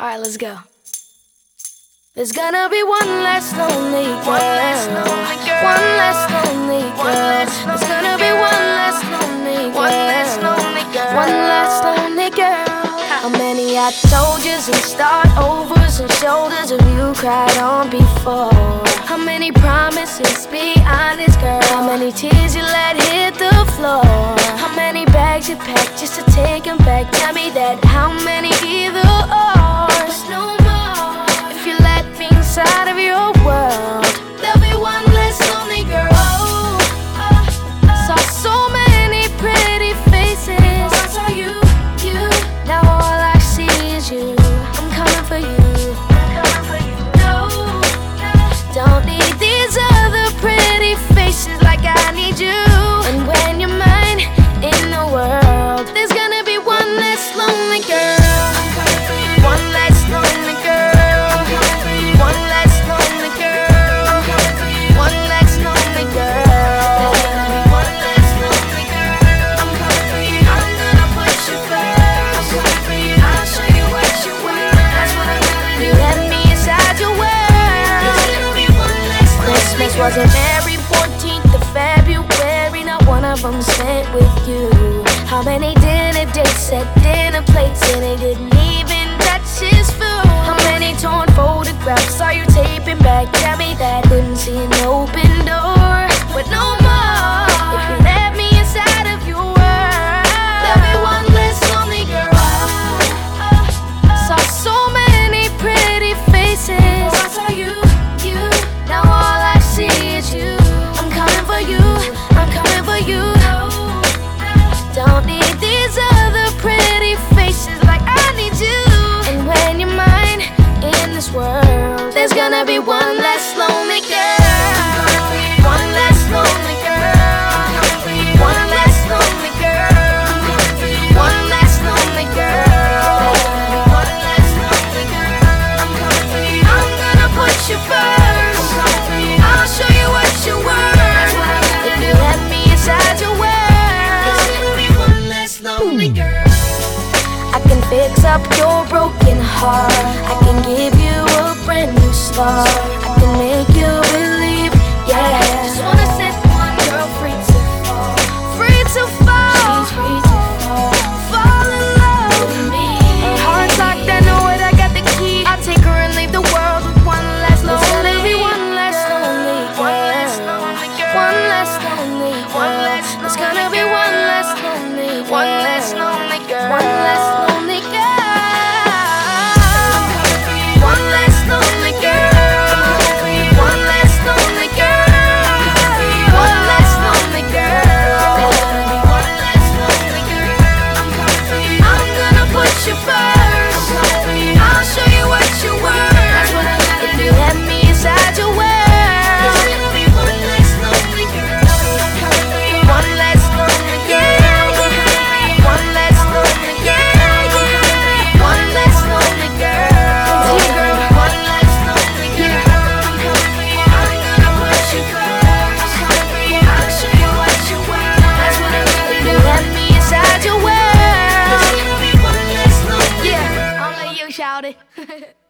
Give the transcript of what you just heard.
Alright, let's go. There's gonna be one less lonely girl. One less lonely girl. One less lonely girl. There's gonna be one less lonely girl. One less lonely girl. One less lonely girl. How many I told yous and start overs and shoulders have you cried on before? How many promises? Be honest, girl. How many tears you let hit the floor? How many bags you packed just to take them back? Tell me that. How many Christmas wasn't every 14th of February. Not one of them spent with you. How many dinner dates at dinner plates and they didn't even touch his food? How many torn photographs are you taping back? Tell me that couldn't see there's gonna be one less lonely girl. One less lonely girl. One less lonely girl. One less lonely girl. One less lonely girl. I'm coming for you. I'm gonna put you first. I'll show you what you're worth. If you let me inside your world, there's gonna be one less lonely hmm. girl. I can fix up your broken heart. I can shouted.